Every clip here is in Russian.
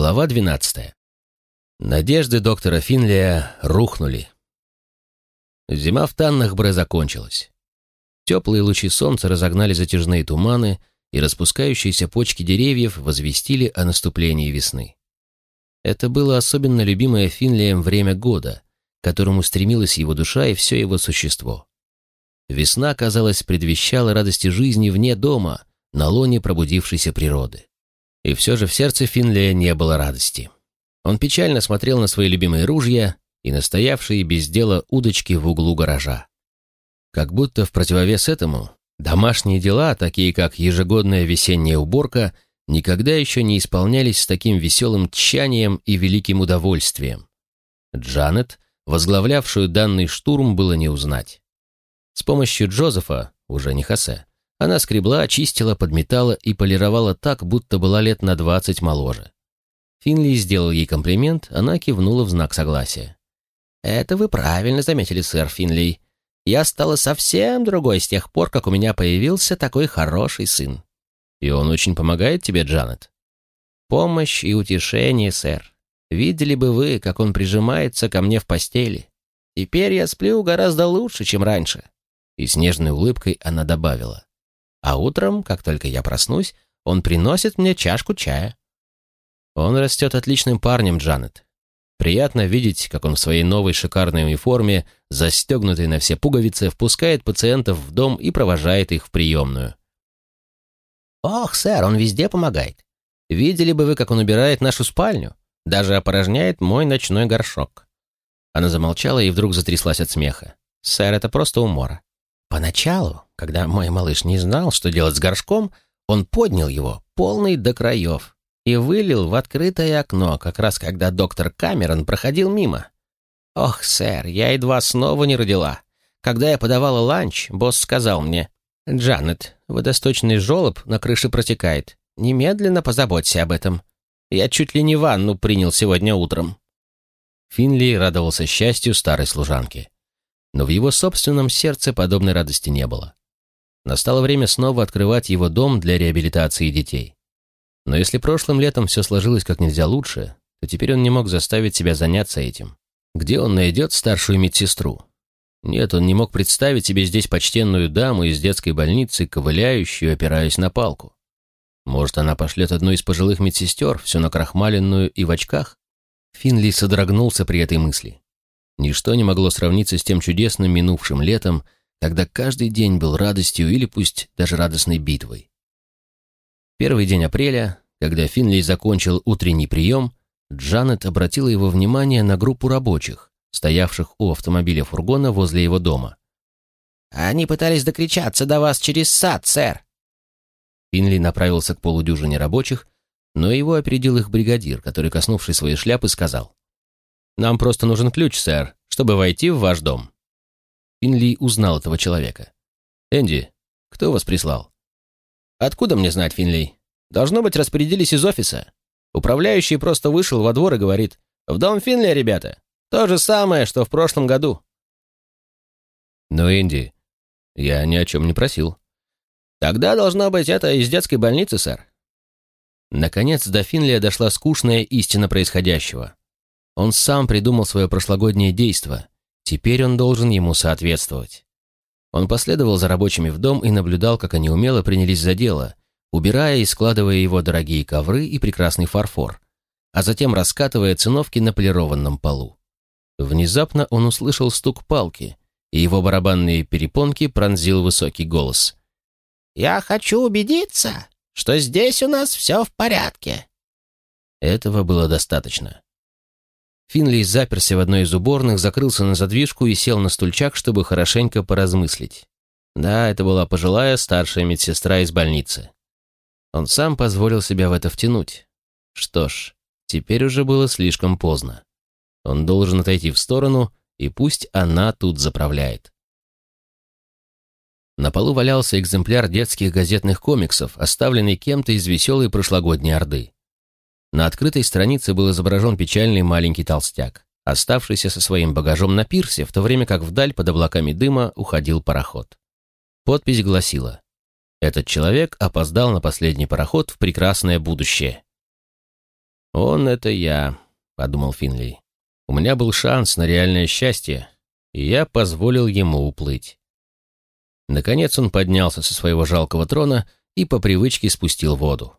Глава 12. Надежды доктора Финлия рухнули. Зима в Таннахбре закончилась. Теплые лучи солнца разогнали затяжные туманы, и распускающиеся почки деревьев возвестили о наступлении весны. Это было особенно любимое Финлием время года, к которому стремилась его душа и все его существо. Весна, казалось, предвещала радости жизни вне дома, на лоне пробудившейся природы. И все же в сердце Финлия не было радости. Он печально смотрел на свои любимые ружья и настоявшие без дела удочки в углу гаража. Как будто в противовес этому, домашние дела, такие как ежегодная весенняя уборка, никогда еще не исполнялись с таким веселым тщанием и великим удовольствием. Джанет, возглавлявшую данный штурм, было не узнать. С помощью Джозефа, уже не Хосе, она скребла, чистила, подметала и полировала так, будто была лет на двадцать моложе. Финли сделал ей комплимент, она кивнула в знак согласия. «Это вы правильно заметили, сэр Финли. Я стала совсем другой с тех пор, как у меня появился такой хороший сын. И он очень помогает тебе, Джанет?» «Помощь и утешение, сэр. Видели бы вы, как он прижимается ко мне в постели. Теперь я сплю гораздо лучше, чем раньше». И с нежной улыбкой она добавила. А утром, как только я проснусь, он приносит мне чашку чая. Он растет отличным парнем, Джанет. Приятно видеть, как он в своей новой шикарной униформе, застегнутой на все пуговицы, впускает пациентов в дом и провожает их в приемную. «Ох, сэр, он везде помогает. Видели бы вы, как он убирает нашу спальню? Даже опорожняет мой ночной горшок». Она замолчала и вдруг затряслась от смеха. «Сэр, это просто умора. Поначалу, когда мой малыш не знал, что делать с горшком, он поднял его, полный до краев, и вылил в открытое окно, как раз когда доктор Камерон проходил мимо. «Ох, сэр, я едва снова не родила. Когда я подавала ланч, босс сказал мне, «Джанет, водосточный желоб на крыше протекает. Немедленно позаботься об этом. Я чуть ли не ванну принял сегодня утром». Финли радовался счастью старой служанки но в его собственном сердце подобной радости не было. Настало время снова открывать его дом для реабилитации детей. Но если прошлым летом все сложилось как нельзя лучше, то теперь он не мог заставить себя заняться этим. Где он найдет старшую медсестру? Нет, он не мог представить себе здесь почтенную даму из детской больницы, ковыляющую, опираясь на палку. Может, она пошлет одну из пожилых медсестер, всю накрахмаленную и в очках? Финли содрогнулся при этой мысли. Ничто не могло сравниться с тем чудесным минувшим летом, когда каждый день был радостью или пусть даже радостной битвой. Первый день апреля, когда Финли закончил утренний прием, Джанет обратила его внимание на группу рабочих, стоявших у автомобиля фургона возле его дома. «Они пытались докричаться до вас через сад, сэр!» Финли направился к полудюжине рабочих, но его опередил их бригадир, который, коснувшись своей шляпы, сказал. Нам просто нужен ключ, сэр, чтобы войти в ваш дом». Финли узнал этого человека. «Энди, кто вас прислал?» «Откуда мне знать, Финли? Должно быть, распорядились из офиса. Управляющий просто вышел во двор и говорит, «В дом Финли, ребята. То же самое, что в прошлом году». «Но, Энди, я ни о чем не просил». «Тогда должно быть это из детской больницы, сэр». Наконец до Финлия дошла скучная истина происходящего. Он сам придумал свое прошлогоднее действо. Теперь он должен ему соответствовать. Он последовал за рабочими в дом и наблюдал, как они умело принялись за дело, убирая и складывая его дорогие ковры и прекрасный фарфор, а затем раскатывая циновки на полированном полу. Внезапно он услышал стук палки, и его барабанные перепонки пронзил высокий голос. «Я хочу убедиться, что здесь у нас все в порядке». Этого было достаточно. Финли заперся в одной из уборных, закрылся на задвижку и сел на стульчак, чтобы хорошенько поразмыслить. Да, это была пожилая старшая медсестра из больницы. Он сам позволил себя в это втянуть. Что ж, теперь уже было слишком поздно. Он должен отойти в сторону, и пусть она тут заправляет. На полу валялся экземпляр детских газетных комиксов, оставленный кем-то из веселой прошлогодней Орды. На открытой странице был изображен печальный маленький толстяк, оставшийся со своим багажом на пирсе, в то время как вдаль под облаками дыма уходил пароход. Подпись гласила «Этот человек опоздал на последний пароход в прекрасное будущее». «Он — это я», — подумал Финли. «У меня был шанс на реальное счастье, и я позволил ему уплыть». Наконец он поднялся со своего жалкого трона и по привычке спустил воду.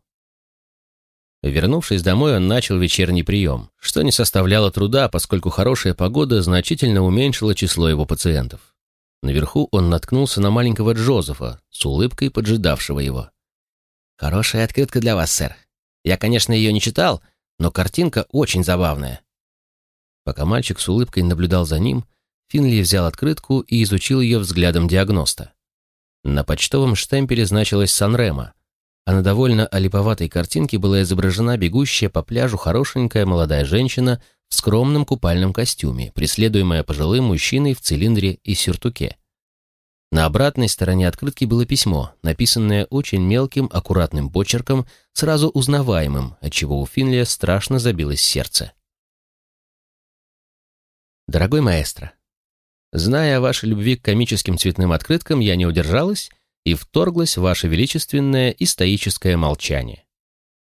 Вернувшись домой, он начал вечерний прием, что не составляло труда, поскольку хорошая погода значительно уменьшила число его пациентов. Наверху он наткнулся на маленького Джозефа, с улыбкой поджидавшего его. «Хорошая открытка для вас, сэр. Я, конечно, ее не читал, но картинка очень забавная». Пока мальчик с улыбкой наблюдал за ним, Финли взял открытку и изучил ее взглядом диагноста. На почтовом штемпеле значилось «Санремо», а на довольно олиповатой картинке была изображена бегущая по пляжу хорошенькая молодая женщина в скромном купальном костюме, преследуемая пожилым мужчиной в цилиндре и сюртуке. На обратной стороне открытки было письмо, написанное очень мелким, аккуратным почерком, сразу узнаваемым, отчего у Финлия страшно забилось сердце. «Дорогой маэстро, зная о вашей любви к комическим цветным открыткам, я не удержалась и вторглась в ваше величественное и стоическое молчание.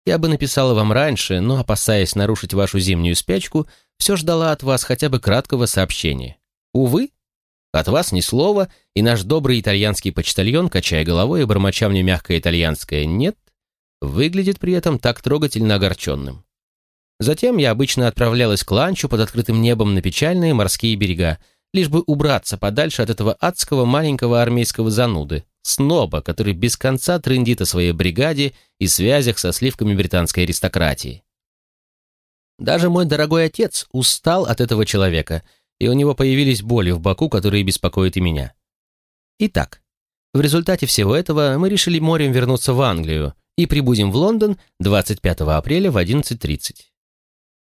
Я бы написала вам раньше, но, опасаясь нарушить вашу зимнюю спячку, все ждала от вас хотя бы краткого сообщения. Увы, от вас ни слова, и наш добрый итальянский почтальон, качая головой и бормоча мне мягкое итальянское «нет», выглядит при этом так трогательно огорченным. Затем я обычно отправлялась к ланчу под открытым небом на печальные морские берега, лишь бы убраться подальше от этого адского маленького армейского зануды, сноба, который без конца трындит о своей бригаде и связях со сливками британской аристократии. Даже мой дорогой отец устал от этого человека, и у него появились боли в боку, которые беспокоят и меня. Итак, в результате всего этого мы решили морем вернуться в Англию и прибудем в Лондон 25 апреля в 11.30.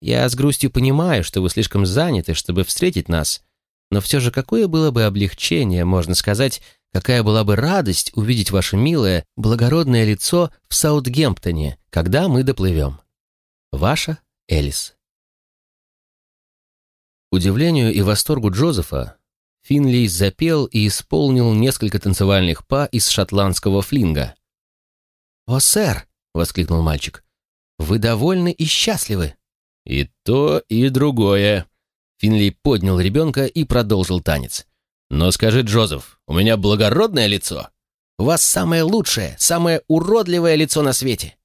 Я с грустью понимаю, что вы слишком заняты, чтобы встретить нас, но все же какое было бы облегчение, можно сказать, Какая была бы радость увидеть ваше милое, благородное лицо в Саутгемптоне, когда мы доплывем. Ваша Элис. Удивлению и восторгу Джозефа, Финли запел и исполнил несколько танцевальных па из шотландского флинга. «О, сэр!» — воскликнул мальчик. «Вы довольны и счастливы!» «И то, и другое!» Финли поднял ребенка и продолжил танец. «Но скажи, Джозеф, у меня благородное лицо. У вас самое лучшее, самое уродливое лицо на свете».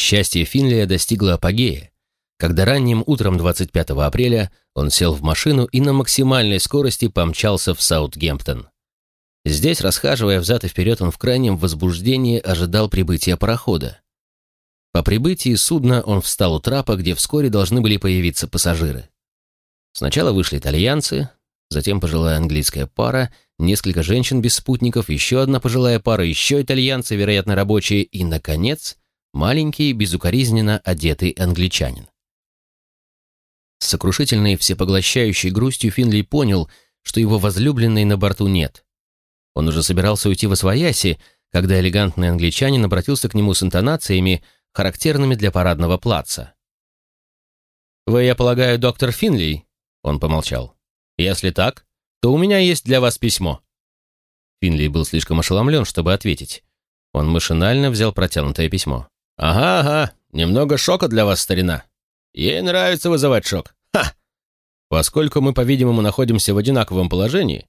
Счастье Финлия достигло апогея, когда ранним утром 25 апреля он сел в машину и на максимальной скорости помчался в Саутгемптон. Здесь, расхаживая взад и вперед, он в крайнем возбуждении ожидал прибытия парохода. По прибытии судна он встал у трапа, где вскоре должны были появиться пассажиры. Сначала вышли итальянцы, затем пожилая английская пара, несколько женщин без спутников, еще одна пожилая пара, еще итальянцы, вероятно, рабочие, и, наконец, маленький, безукоризненно одетый англичанин. С сокрушительной всепоглощающей грустью Финли понял, что его возлюбленной на борту нет. Он уже собирался уйти во свояси, когда элегантный англичанин обратился к нему с интонациями, характерными для парадного плаца. «Вы, я полагаю, доктор Финли?» Он помолчал. Если так, то у меня есть для вас письмо». Финли был слишком ошеломлен, чтобы ответить. Он машинально взял протянутое письмо. «Ага, ага, немного шока для вас, старина. Ей нравится вызывать шок. Ха! Поскольку мы, по-видимому, находимся в одинаковом положении,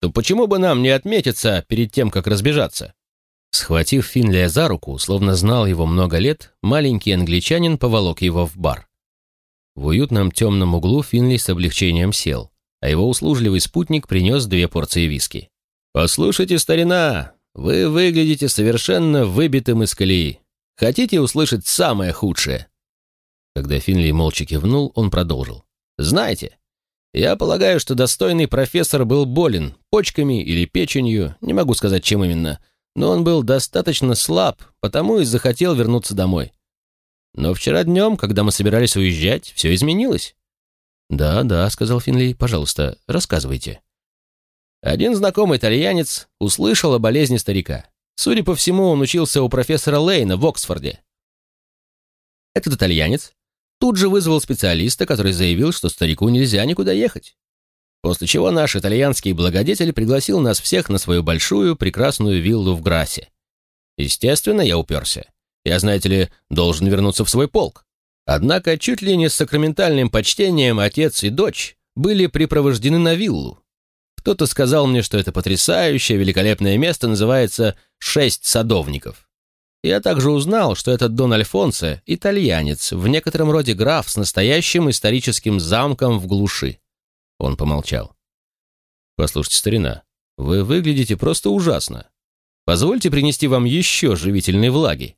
то почему бы нам не отметиться перед тем, как разбежаться?» Схватив Финлия за руку, словно знал его много лет, маленький англичанин поволок его в бар. В уютном темном углу Финли с облегчением сел а его услужливый спутник принес две порции виски. «Послушайте, старина, вы выглядите совершенно выбитым из колеи. Хотите услышать самое худшее?» Когда Финли молча кивнул, он продолжил. «Знаете, я полагаю, что достойный профессор был болен почками или печенью, не могу сказать, чем именно, но он был достаточно слаб, потому и захотел вернуться домой. Но вчера днем, когда мы собирались уезжать, все изменилось. «Да, да», — сказал Финли, — «пожалуйста, рассказывайте». Один знакомый итальянец услышал о болезни старика. Судя по всему, он учился у профессора Лейна в Оксфорде. Этот итальянец тут же вызвал специалиста, который заявил, что старику нельзя никуда ехать. После чего наш итальянский благодетель пригласил нас всех на свою большую прекрасную виллу в Грасе. Естественно, я уперся. Я, знаете ли, должен вернуться в свой полк. Однако чуть ли не с сакраментальным почтением отец и дочь были припровождены на виллу. Кто-то сказал мне, что это потрясающее, великолепное место называется «Шесть садовников». Я также узнал, что этот Дон Альфонсо – итальянец, в некотором роде граф с настоящим историческим замком в глуши. Он помолчал. «Послушайте, старина, вы выглядите просто ужасно. Позвольте принести вам еще живительной влаги».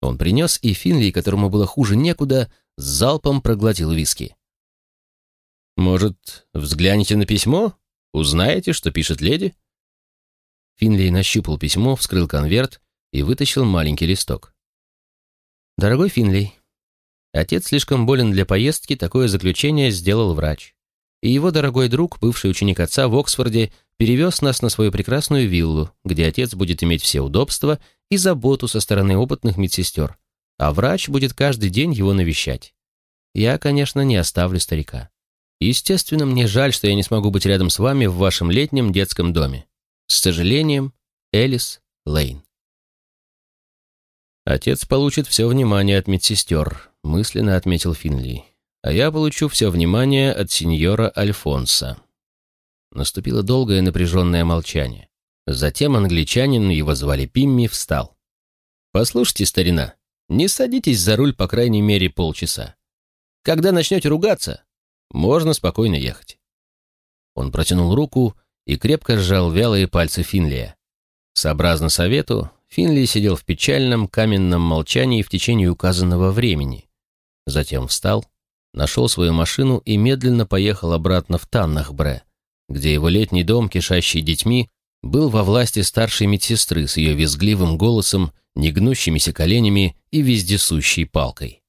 Он принес, и Финли, которому было хуже некуда, залпом проглотил виски. «Может, взгляните на письмо? Узнаете, что пишет леди?» Финли нащупал письмо, вскрыл конверт и вытащил маленький листок. «Дорогой Финли, отец слишком болен для поездки, такое заключение сделал врач. И его дорогой друг, бывший ученик отца в Оксфорде, перевез нас на свою прекрасную виллу, где отец будет иметь все удобства и заботу со стороны опытных медсестер, а врач будет каждый день его навещать. Я, конечно, не оставлю старика. Естественно, мне жаль, что я не смогу быть рядом с вами в вашем летнем детском доме. С сожалением, Элис Лейн. Отец получит все внимание от медсестер, мысленно отметил Финли, а я получу все внимание от сеньора Альфонса. Наступило долгое напряженное молчание. Затем англичанин, его звали Пимми, встал. «Послушайте, старина, не садитесь за руль по крайней мере полчаса. Когда начнете ругаться, можно спокойно ехать». Он протянул руку и крепко сжал вялые пальцы Финлия. Сообразно совету, Финли сидел в печальном каменном молчании в течение указанного времени. Затем встал, нашел свою машину и медленно поехал обратно в Таннахбре, где его летний дом, кишащий детьми, был во власти старшей медсестры с ее визгливым голосом, негнущимися коленями и вездесущей палкой.